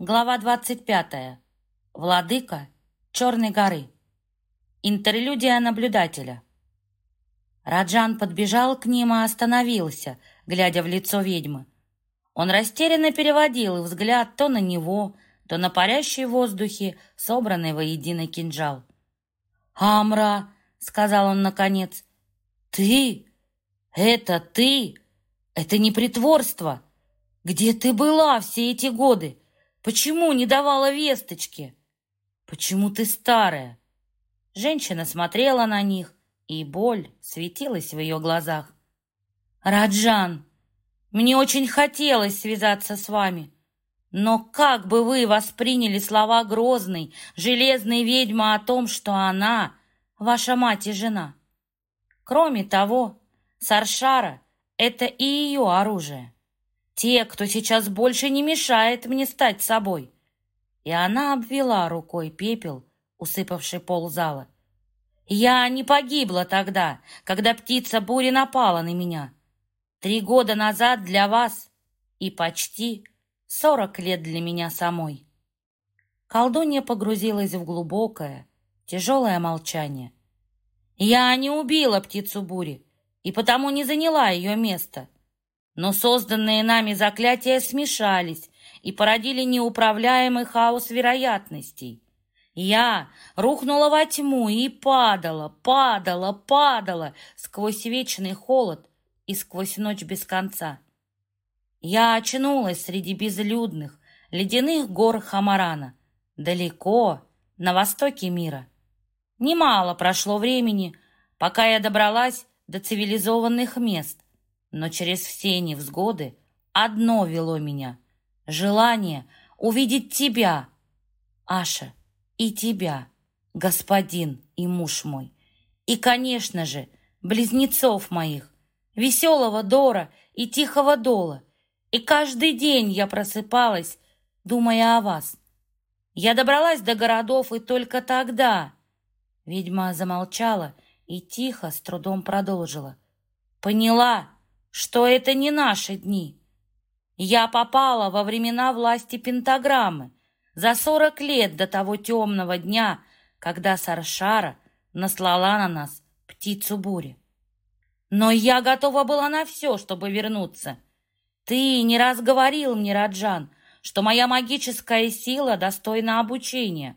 Глава 25. Владыка Черной горы. Интерлюдия наблюдателя. Раджан подбежал к ним и остановился, глядя в лицо ведьмы. Он растерянно переводил взгляд то на него, то на парящий в воздухе собранный воедино кинжал. «Амра!» — сказал он наконец. «Ты? Это ты? Это не притворство! Где ты была все эти годы?» Почему не давала весточки? Почему ты старая? Женщина смотрела на них, и боль светилась в ее глазах. Раджан, мне очень хотелось связаться с вами. Но как бы вы восприняли слова грозной, железной ведьмы о том, что она ваша мать и жена? Кроме того, Саршара — это и ее оружие. Те, кто сейчас больше не мешает мне стать собой. И она обвела рукой пепел, усыпавший пол зала. Я не погибла тогда, когда птица бури напала на меня. Три года назад для вас и почти сорок лет для меня самой. Колдунья погрузилась в глубокое, тяжелое молчание. Я не убила птицу бури и потому не заняла ее место. Но созданные нами заклятия смешались и породили неуправляемый хаос вероятностей. Я рухнула во тьму и падала, падала, падала сквозь вечный холод и сквозь ночь без конца. Я очнулась среди безлюдных, ледяных гор Хамарана, далеко, на востоке мира. Немало прошло времени, пока я добралась до цивилизованных мест, но через все невзгоды одно вело меня — желание увидеть тебя, Аша, и тебя, господин и муж мой, и, конечно же, близнецов моих, веселого Дора и тихого Дола. И каждый день я просыпалась, думая о вас. Я добралась до городов, и только тогда... Ведьма замолчала и тихо, с трудом продолжила. Поняла, что это не наши дни. Я попала во времена власти пентаграммы, за сорок лет до того темного дня, когда Саршара наслала на нас птицу бури. Но я готова была на все, чтобы вернуться. Ты не раз говорил мне, Раджан, что моя магическая сила достойна обучения,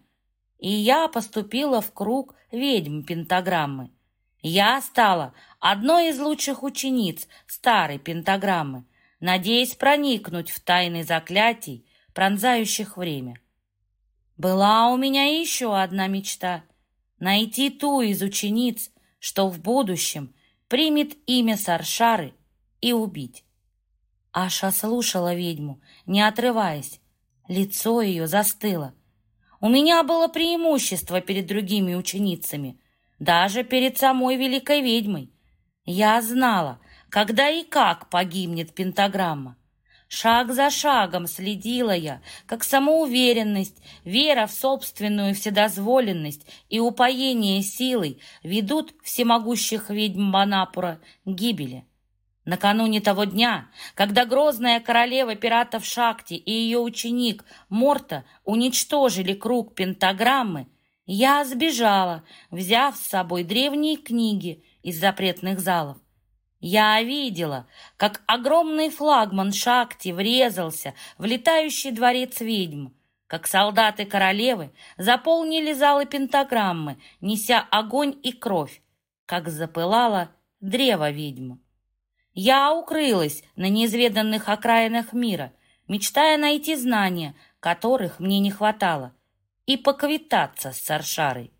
и я поступила в круг ведьм пентаграммы. Я стала одной из лучших учениц старой пентаграммы, надеясь проникнуть в тайны заклятий, пронзающих время. Была у меня еще одна мечта — найти ту из учениц, что в будущем примет имя Саршары и убить. Аша слушала ведьму, не отрываясь. Лицо ее застыло. У меня было преимущество перед другими ученицами даже перед самой великой ведьмой. Я знала, когда и как погибнет пентаграмма. Шаг за шагом следила я, как самоуверенность, вера в собственную вседозволенность и упоение силой ведут всемогущих ведьм Манапура к гибели. Накануне того дня, когда грозная королева пиратов Шакти и ее ученик Морта уничтожили круг пентаграммы, я сбежала, взяв с собой древние книги из запретных залов. Я видела, как огромный флагман Шакти врезался в летающий дворец ведьм, как солдаты королевы заполнили залы пентаграммы, неся огонь и кровь, как запылало древо ведьм. Я укрылась на неизведанных окраинах мира, мечтая найти знания, которых мне не хватало — и поквитаться с Саршарой.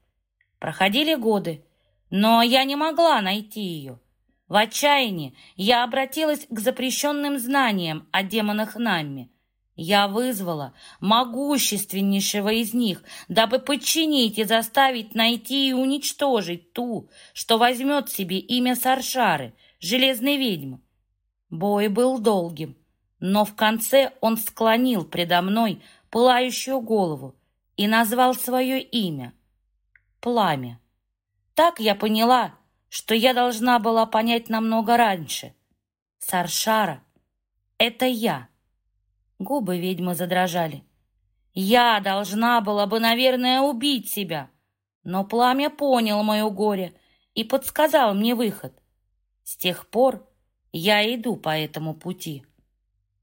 Проходили годы, но я не могла найти ее. В отчаянии я обратилась к запрещенным знаниям о демонах Намми. Я вызвала могущественнейшего из них, дабы подчинить и заставить найти и уничтожить ту, что возьмет себе имя Саршары, железной ведьмы. Бой был долгим, но в конце он склонил предо мной пылающую голову, и назвал свое имя — Пламя. Так я поняла, что я должна была понять намного раньше. Саршара — это я. Губы ведьмы задрожали. Я должна была бы, наверное, убить себя, но пламя понял мое горе и подсказал мне выход. С тех пор я иду по этому пути.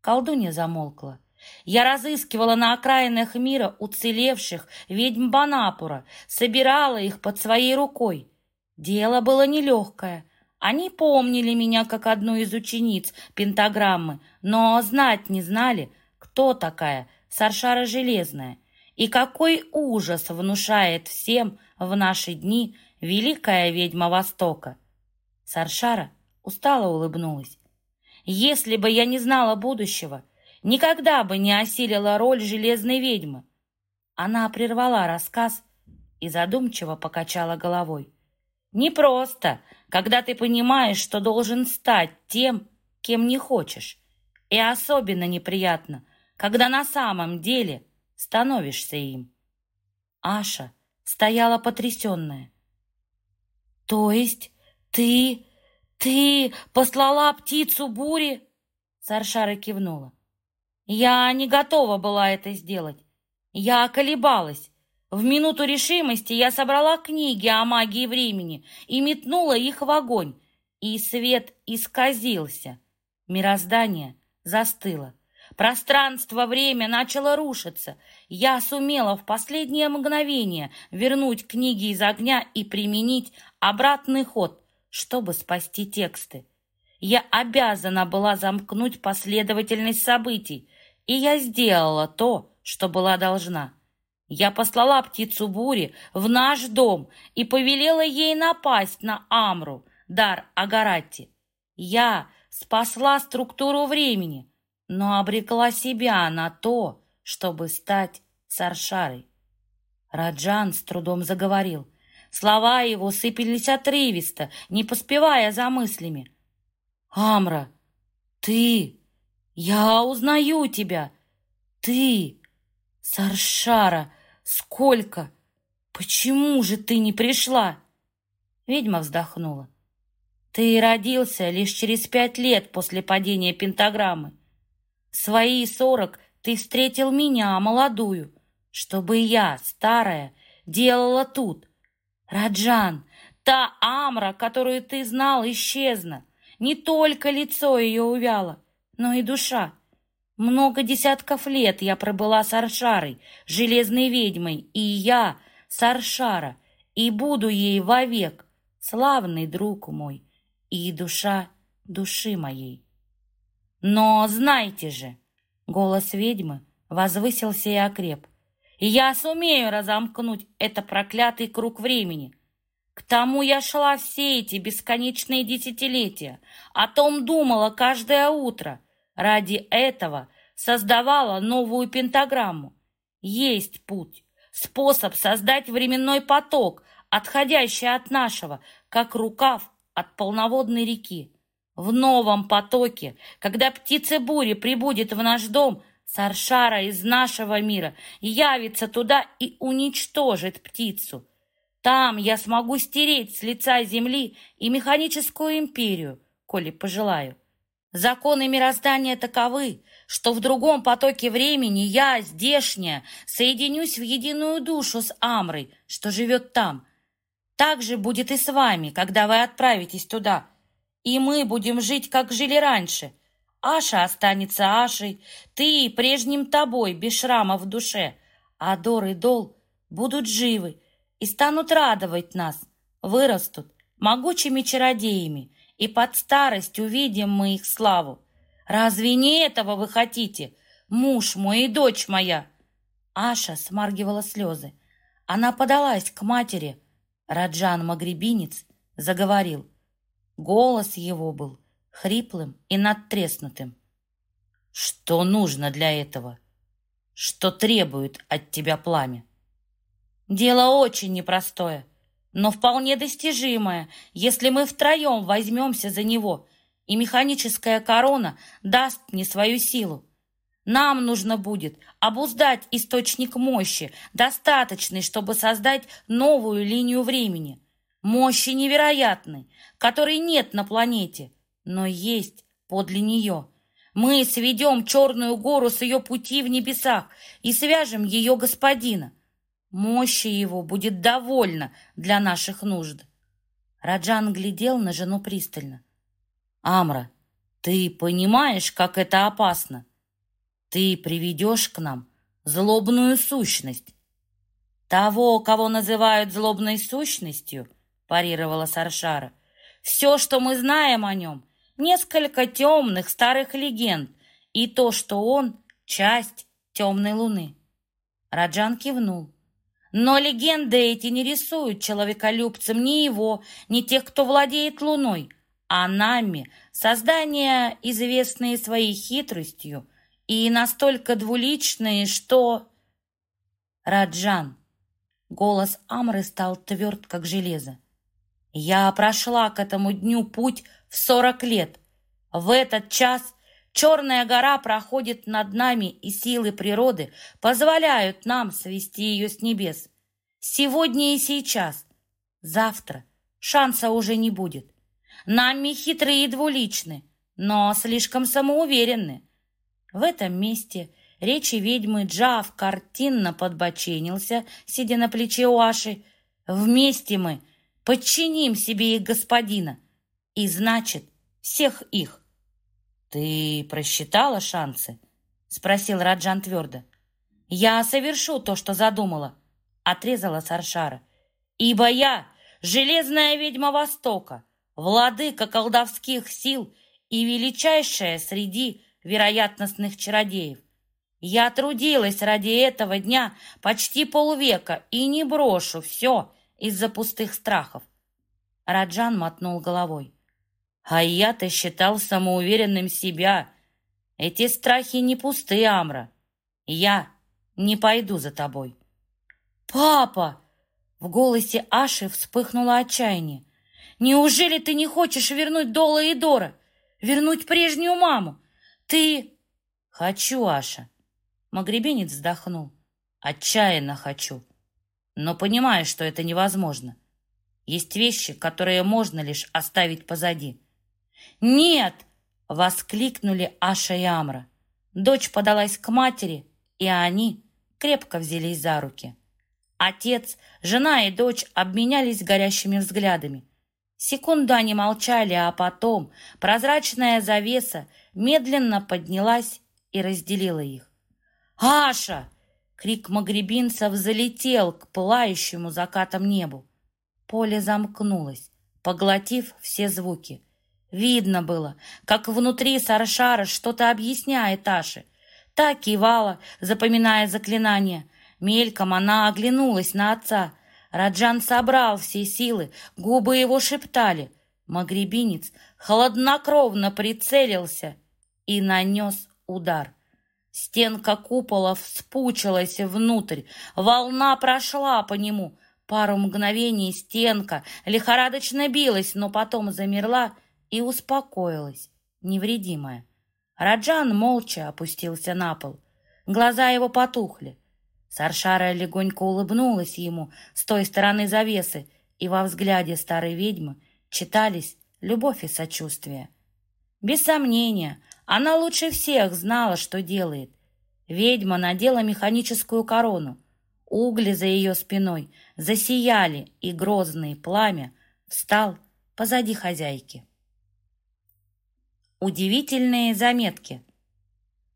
Колдунья замолкла. Я разыскивала на окраинах мира уцелевших ведьм Банапура, собирала их под своей рукой. Дело было нелегкое. Они помнили меня как одну из учениц пентаграммы, но знать не знали, кто такая Саршара Железная и какой ужас внушает всем в наши дни великая ведьма Востока. Саршара устало улыбнулась. Если бы я не знала будущего, никогда бы не осилила роль железной ведьмы. Она прервала рассказ и задумчиво покачала головой. Непросто, когда ты понимаешь, что должен стать тем, кем не хочешь. И особенно неприятно, когда на самом деле становишься им. Аша стояла потрясенная. «То есть ты... ты послала птицу бури?» Саршара кивнула. «Я не готова была это сделать. Я колебалась. В минуту решимости я собрала книги о магии времени и метнула их в огонь, и свет исказился. Мироздание застыло. Пространство-время начало рушиться. Я сумела в последнее мгновение вернуть книги из огня и применить обратный ход, чтобы спасти тексты. Я обязана была замкнуть последовательность событий, и я сделала то, что была должна. Я послала птицу бури в наш дом и повелела ей напасть на Амру, дар Агаратти. Я спасла структуру времени, но обрекла себя на то, чтобы стать Саршарой. Раджан с трудом заговорил. Слова его сыпались отрывисто, не поспевая за мыслями. «Амра, ты! Я узнаю тебя! Ты! Саршара!» Сколько? Почему же ты не пришла? Ведьма вздохнула. Ты родился лишь через пять лет после падения пентаграммы. В свои сорок ты встретил меня, молодую, чтобы я, старая, делала тут. Раджан, та Амра, которую ты знал, исчезла. Не только лицо ее увяло, но и душа. Много десятков лет я пробыла с Аршарой, железной ведьмой, и я, Саршара, и буду ей вовек, славный друг мой, и душа души моей. Но знайте же, голос ведьмы возвысился и окреп, я сумею разомкнуть это проклятый круг времени. К тому я шла все эти бесконечные десятилетия, о том думала каждое утро — Ради этого создавала новую пентаграмму. Есть путь, способ создать временной поток, отходящий от нашего, как рукав от полноводной реки. В новом потоке, когда птица бури прибудет в наш дом, Саршара из нашего мира явится туда и уничтожит птицу. Там я смогу стереть с лица земли и механическую империю, коли пожелаю. Законы мироздания таковы, что в другом потоке времени я, здешняя, соединюсь в единую душу с Амрой, что живет там. Так же будет и с вами, когда вы отправитесь туда. И мы будем жить, как жили раньше. Аша останется Ашей, ты прежним тобой, без шрама в душе. А Дор и Дол будут живы и станут радовать нас, вырастут могучими чародеями, и под старость увидим мы их славу. Разве не этого вы хотите, муж мой и дочь моя?» Аша смаргивала слезы. Она подалась к матери. Раджан Магребинец заговорил. Голос его был хриплым и надтреснутым. «Что нужно для этого? Что требует от тебя пламя?» «Дело очень непростое но вполне достижимое, если мы втроем возьмемся за него, и механическая корона даст мне свою силу. Нам нужно будет обуздать источник мощи, достаточный, чтобы создать новую линию времени. Мощи невероятной, которой нет на планете, но есть подле нее. Мы сведем Черную гору с ее пути в небесах и свяжем ее господина. Мощи его будет довольно для наших нужд. Раджан глядел на жену пристально. Амра, ты понимаешь, как это опасно? Ты приведешь к нам злобную сущность. Того, кого называют злобной сущностью, парировала Саршара. Все, что мы знаем о нем, несколько темных старых легенд и то, что он — часть темной луны. Раджан кивнул. Но легенды эти не рисуют человеколюбцем ни его, ни тех, кто владеет луной, а нами, создания, известные своей хитростью и настолько двуличные, что... Раджан. Голос Амры стал тверд, как железо. Я прошла к этому дню путь в сорок лет. В этот час Черная гора проходит над нами, и силы природы позволяют нам свести ее с небес. Сегодня и сейчас. Завтра шанса уже не будет. Нами хитрые и двуличны, но слишком самоуверенны. В этом месте речи ведьмы Джав картинно подбоченился, сидя на плече Уаши. Вместе мы подчиним себе их господина, и значит, всех их. «Ты просчитала шансы?» — спросил Раджан твердо. «Я совершу то, что задумала», — отрезала Саршара. «Ибо я — железная ведьма Востока, владыка колдовских сил и величайшая среди вероятностных чародеев. Я трудилась ради этого дня почти полвека и не брошу все из-за пустых страхов. Раджан мотнул головой. А я-то считал самоуверенным себя. Эти страхи не пустые, Амра. Я не пойду за тобой. Папа! В голосе Аши вспыхнуло отчаяние. Неужели ты не хочешь вернуть Дола и Дора? Вернуть прежнюю маму? Ты... Хочу, Аша. Магребенец вздохнул. Отчаянно хочу. Но понимаю, что это невозможно. Есть вещи, которые можно лишь оставить позади. «Нет!» — воскликнули Аша и Амра. Дочь подалась к матери, и они крепко взялись за руки. Отец, жена и дочь обменялись горящими взглядами. Секунду они молчали, а потом прозрачная завеса медленно поднялась и разделила их. «Аша!» — крик магребинцев залетел к пылающему закатом небу. Поле замкнулось, поглотив все звуки — Видно было, как внутри Саршара что-то объясняет Аше. Та кивала, запоминая заклинание. Мельком она оглянулась на отца. Раджан собрал все силы, губы его шептали. Магребинец холоднокровно прицелился и нанес удар. Стенка купола вспучилась внутрь, волна прошла по нему. Пару мгновений стенка лихорадочно билась, но потом замерла и успокоилась, невредимая. Раджан молча опустился на пол. Глаза его потухли. Саршара легонько улыбнулась ему с той стороны завесы, и во взгляде старой ведьмы читались любовь и сочувствие. Без сомнения, она лучше всех знала, что делает. Ведьма надела механическую корону. Угли за ее спиной засияли, и грозный пламя встал позади хозяйки. Удивительные заметки.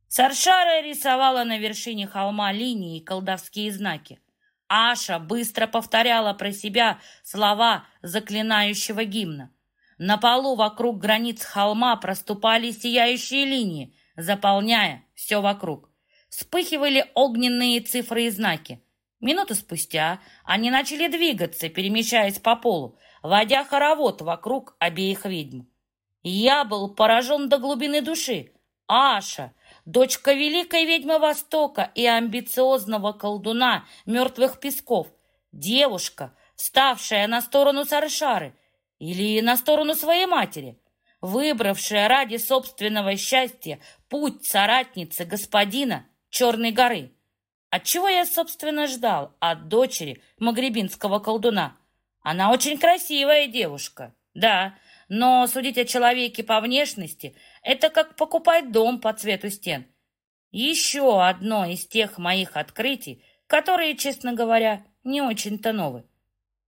Саршара рисовала на вершине холма линии и колдовские знаки. Аша быстро повторяла про себя слова заклинающего гимна. На полу вокруг границ холма проступали сияющие линии, заполняя все вокруг. Вспыхивали огненные цифры и знаки. Минуту спустя они начали двигаться, перемещаясь по полу, водя хоровод вокруг обеих ведьм. Я был поражен до глубины души. Аша, дочка великой ведьмы Востока и амбициозного колдуна мертвых песков, девушка, ставшая на сторону Саршары или на сторону своей матери, выбравшая ради собственного счастья путь соратницы господина Черной горы. Отчего я, собственно, ждал от дочери магребинского колдуна? Она очень красивая девушка, да, но судить о человеке по внешности Это как покупать дом по цвету стен. Еще одно из тех моих открытий, которые, честно говоря, не очень-то новые.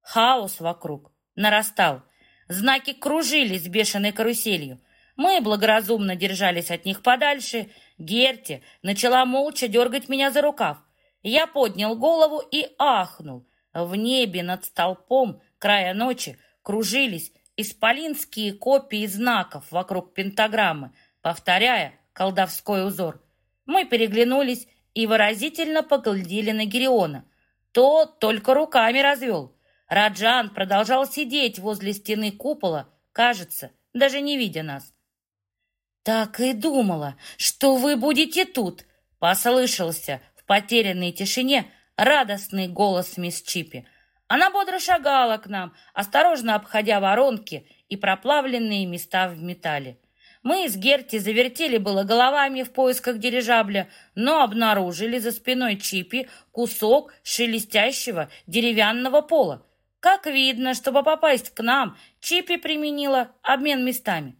Хаос вокруг нарастал. Знаки кружились бешеной каруселью. Мы благоразумно держались от них подальше. Герти начала молча дергать меня за рукав. Я поднял голову и ахнул. В небе над столпом края ночи кружились исполинские копии знаков вокруг пентаграммы, повторяя колдовской узор. Мы переглянулись и выразительно поглядели на Гериона. Тот только руками развел. Раджан продолжал сидеть возле стены купола, кажется, даже не видя нас. «Так и думала, что вы будете тут!» — послышался в потерянной тишине радостный голос мисс Чипи. Она бодро шагала к нам, осторожно обходя воронки и проплавленные места в металле. Мы с Герти завертели было головами в поисках дирижабля, но обнаружили за спиной Чипи кусок шелестящего деревянного пола. Как видно, чтобы попасть к нам, Чипи применила обмен местами.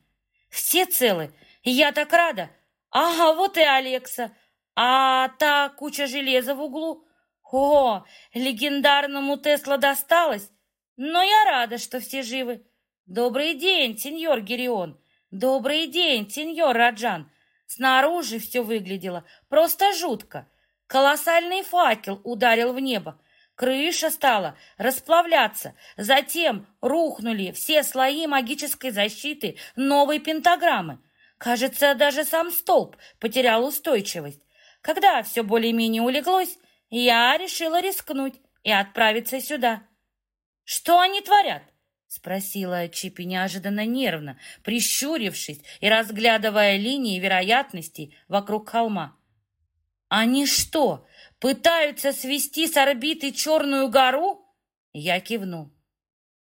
«Все целы? Я так рада! Ага, вот и Алекса! А та куча железа в углу? О, легендарному Тесла досталось! Но я рада, что все живы! Добрый день, сеньор Герион! Добрый день, сеньор Раджан! Снаружи все выглядело просто жутко. Колоссальный факел ударил в небо. Крыша стала расплавляться. Затем рухнули все слои магической защиты новой пентаграммы. Кажется, даже сам столб потерял устойчивость. Когда все более-менее улеглось, я решила рискнуть и отправиться сюда. «Что они творят?» — спросила Чипи неожиданно нервно, прищурившись и разглядывая линии вероятностей вокруг холма. «Они что, пытаются свести с орбиты Черную гору?» Я кивнул.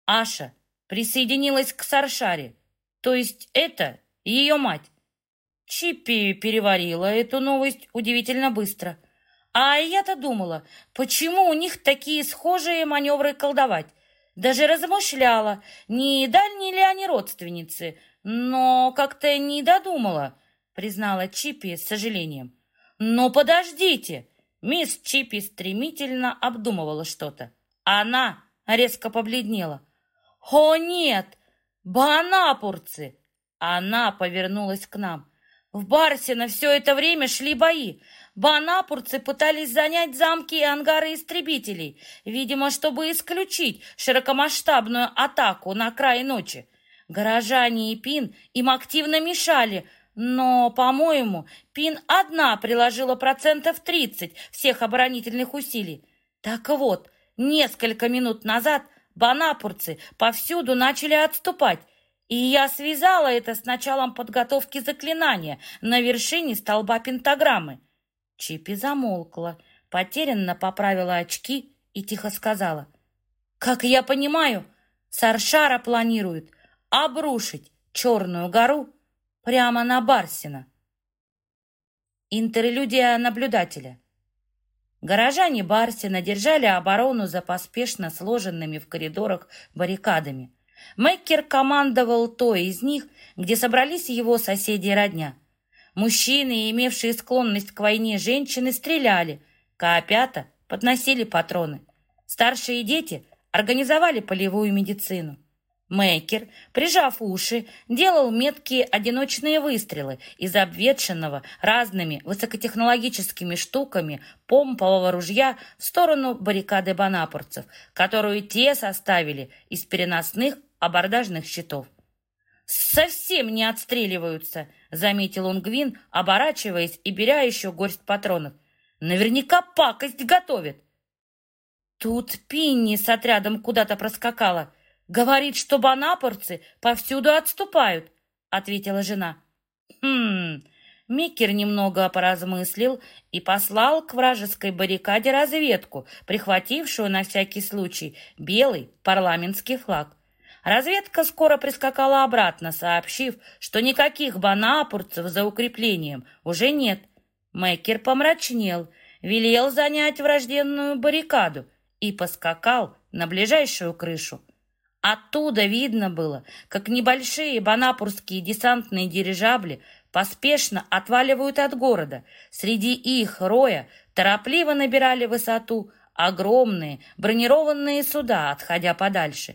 Аша присоединилась к Саршаре, то есть это ее мать. Чиппи переварила эту новость удивительно быстро. А я-то думала, почему у них такие схожие маневры колдовать? Даже размышляла, не дальние ли они родственницы, но как-то не додумала, признала Чиппи с сожалением. Но подождите! Мисс Чиппи стремительно обдумывала что-то. Она резко побледнела. «О, нет! Банапурцы! Она повернулась к нам. В Барсино все это время шли бои. Банапурцы пытались занять замки и ангары истребителей, видимо, чтобы исключить широкомасштабную атаку на край ночи. Горожане и Пин им активно мешали, но, по-моему, Пин одна приложила процентов 30 всех оборонительных усилий. Так вот, несколько минут назад банапурцы повсюду начали отступать, и я связала это с началом подготовки заклинания на вершине столба пентаграммы. Чипи замолкла, потерянно поправила очки и тихо сказала. «Как я понимаю, Саршара планирует обрушить Черную гору прямо на Барсина». Интерлюдия наблюдателя. Горожане Барсина держали оборону за поспешно сложенными в коридорах баррикадами. Меккер командовал той из них, где собрались его соседи и родня. Мужчины, имевшие склонность к войне женщины, стреляли, коопята подносили патроны. Старшие дети организовали полевую медицину. Мейкер, прижав уши, делал меткие одиночные выстрелы из обветшенного разными высокотехнологическими штуками помпового ружья в сторону баррикады банапорцев, которую те составили из переносных абордажных щитов. «Совсем не отстреливаются», — заметил он Гвин, оборачиваясь и беря еще горсть патронов. «Наверняка пакость готовит». Тут Пинни с отрядом куда-то проскакала. Говорит, что банапорцы повсюду отступают, ответила жена. Хм, Микер немного поразмыслил и послал к вражеской баррикаде разведку, прихватившую на всякий случай белый парламентский флаг. Разведка скоро прискакала обратно, сообщив, что никаких банапурцев за укреплением уже нет. Мэкер помрачнел, велел занять вражденную баррикаду и поскакал на ближайшую крышу. Оттуда видно было, как небольшие банапурские десантные дирижабли поспешно отваливают от города. Среди их роя торопливо набирали высоту огромные бронированные суда, отходя подальше.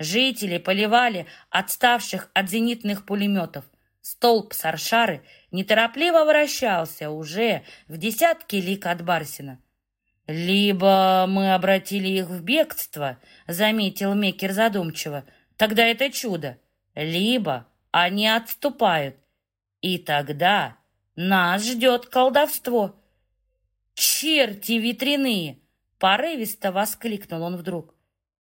Жители поливали отставших от зенитных пулеметов. Столб Саршары неторопливо вращался уже в десятки лик от Барсина. «Либо мы обратили их в бегство», — заметил Мекер задумчиво, — «тогда это чудо. Либо они отступают, и тогда нас ждет колдовство». «Черти ветряные!» — порывисто воскликнул он вдруг.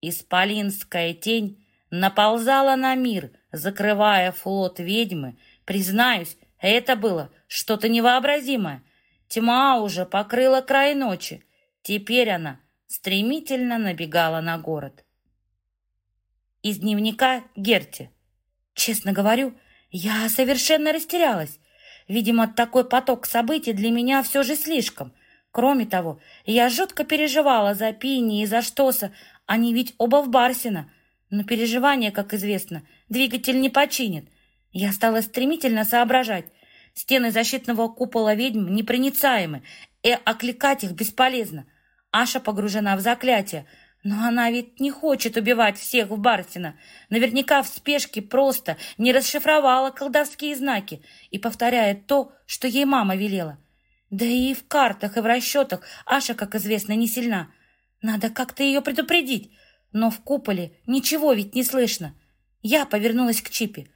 Исполинская тень наползала на мир, закрывая флот ведьмы. Признаюсь, это было что-то невообразимое. Тьма уже покрыла край ночи. Теперь она стремительно набегала на город. Из дневника Герти. Честно говорю, я совершенно растерялась. Видимо, такой поток событий для меня все же слишком. Кроме того, я жутко переживала за Пини и за Штоса, они ведь оба в Барсина. Но переживания, как известно, двигатель не починит. Я стала стремительно соображать. Стены защитного купола ведьм непроницаемы, и окликать их бесполезно. Аша погружена в заклятие, но она ведь не хочет убивать всех в Барсина. Наверняка в спешке просто не расшифровала колдовские знаки и повторяет то, что ей мама велела. Да и в картах, и в расчетах Аша, как известно, не сильна. Надо как-то ее предупредить. Но в куполе ничего ведь не слышно. Я повернулась к Чипи.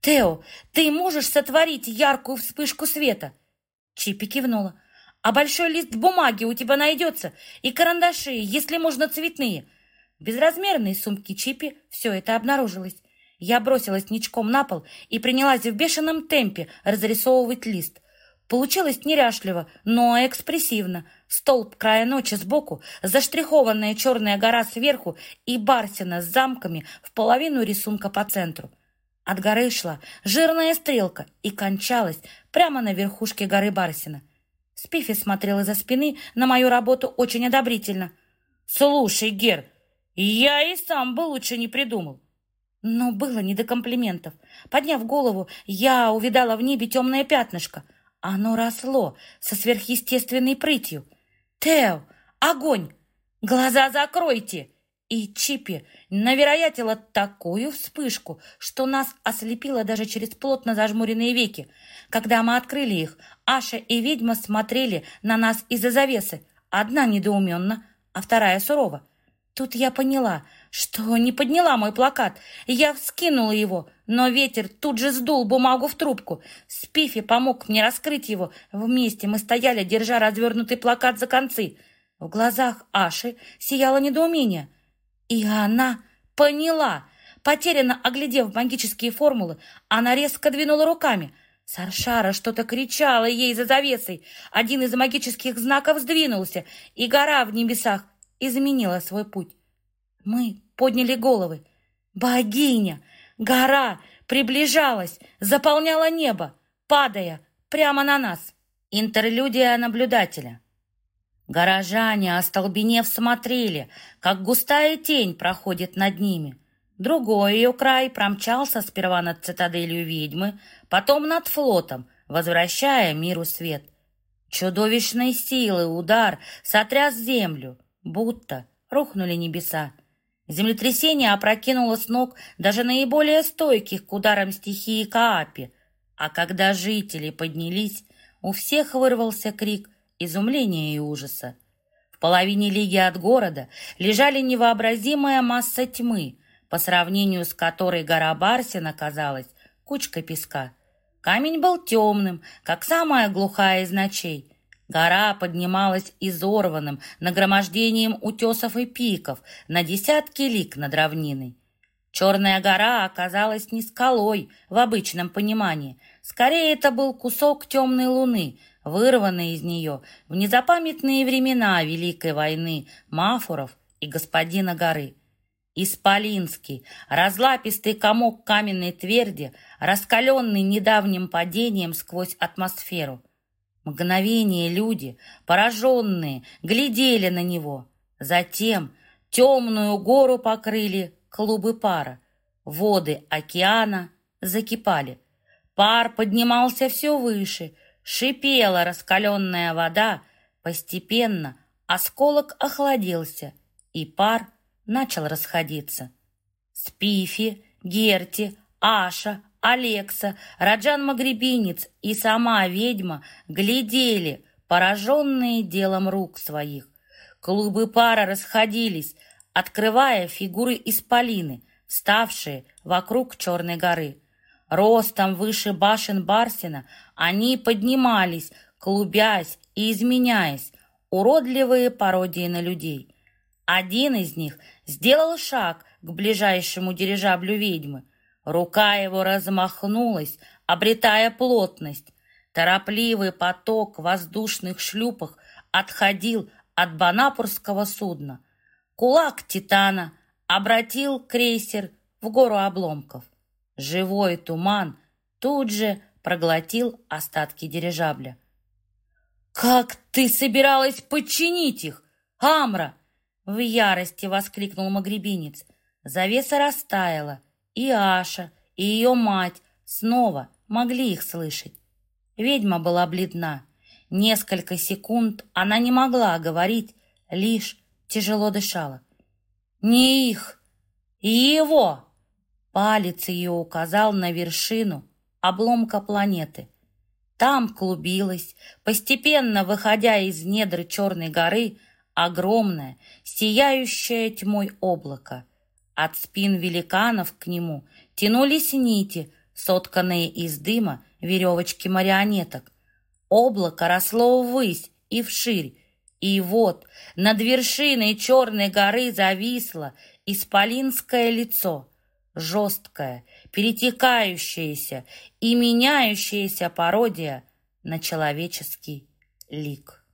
«Тео, ты можешь сотворить яркую вспышку света?» Чипи кивнула. «А большой лист бумаги у тебя найдется, и карандаши, если можно, цветные». В безразмерной сумке Чипи все это обнаружилось. Я бросилась ничком на пол и принялась в бешеном темпе разрисовывать лист. Получилось неряшливо, но экспрессивно. Столб края ночи сбоку, заштрихованная черная гора сверху и Барсина с замками в половину рисунка по центру. От горы шла жирная стрелка и кончалась прямо на верхушке горы Барсина. Спифи смотрела за спины на мою работу очень одобрительно. «Слушай, Гер, я и сам бы лучше не придумал». Но было не до комплиментов. Подняв голову, я увидала в небе темное пятнышко — оно росло со сверхъестественной прытью. «Тео! Огонь! Глаза закройте!» И Чипи навероятила такую вспышку, что нас ослепило даже через плотно зажмуренные веки. Когда мы открыли их, Аша и ведьма смотрели на нас из-за завесы. Одна недоуменно, а вторая сурово. Тут я поняла, что не подняла мой плакат. Я вскинула его, но ветер тут же сдул бумагу в трубку. Спифи помог мне раскрыть его. Вместе мы стояли, держа развернутый плакат за концы. В глазах Аши сияло недоумение. И она поняла. Потерянно оглядев магические формулы, она резко двинула руками. Саршара что-то кричала ей за завесой. Один из магических знаков сдвинулся, и гора в небесах изменила свой путь. Мы подняли головы. Богиня! Гора приближалась, заполняла небо, падая прямо на нас. Интерлюдия наблюдателя. Горожане, остолбенев, смотрели, как густая тень проходит над ними. Другой ее край промчался сперва над цитаделью ведьмы, потом над флотом, возвращая миру свет. Чудовищной силы удар сотряс землю, будто рухнули небеса. Землетрясение опрокинуло с ног даже наиболее стойких к ударам стихии Каапи, а когда жители поднялись, у всех вырвался крик изумления и ужаса. В половине лиги от города лежали невообразимая масса тьмы, по сравнению с которой гора Барсин оказалась кучкой песка. Камень был темным, как самая глухая из ночей, Гора поднималась изорванным нагромождением утесов и пиков на десятки лик над равниной. Черная гора оказалась не скалой в обычном понимании. Скорее, это был кусок темной луны, вырванный из нее в незапамятные времена Великой войны Мафуров и господина горы. Исполинский, разлапистый комок каменной тверди, раскаленный недавним падением сквозь атмосферу – Мгновение люди, пораженные, глядели на него. Затем темную гору покрыли клубы пара. Воды океана закипали. Пар поднимался все выше, шипела раскаленная вода. Постепенно осколок охладился, и пар начал расходиться. Спифи, Герти, Аша, Алекса, Раджан Магребинец и сама ведьма глядели, пораженные делом рук своих. Клубы пара расходились, открывая фигуры исполины, ставшие вокруг Черной горы. Ростом выше башен Барсина они поднимались, клубясь и изменяясь, уродливые пародии на людей. Один из них сделал шаг к ближайшему дирижаблю ведьмы. Рука его размахнулась, обретая плотность. Торопливый поток воздушных шлюпах отходил от банапурского судна. Кулак Титана обратил крейсер в гору обломков. Живой туман тут же проглотил остатки дирижабля. «Как ты собиралась подчинить их, Амра?» В ярости воскликнул магребинец. Завеса растаяла, и Аша, и ее мать снова могли их слышать. Ведьма была бледна. Несколько секунд она не могла говорить, лишь тяжело дышала. «Не их! Его!» Палец ее указал на вершину обломка планеты. Там клубилась, постепенно выходя из недр Черной горы, огромное, сияющее тьмой облако. От спин великанов к нему тянулись нити, сотканные из дыма веревочки марионеток. Облако росло ввысь и вширь, и вот над вершиной Черной горы зависло исполинское лицо, жесткое, перетекающееся и меняющееся пародия на человеческий лик.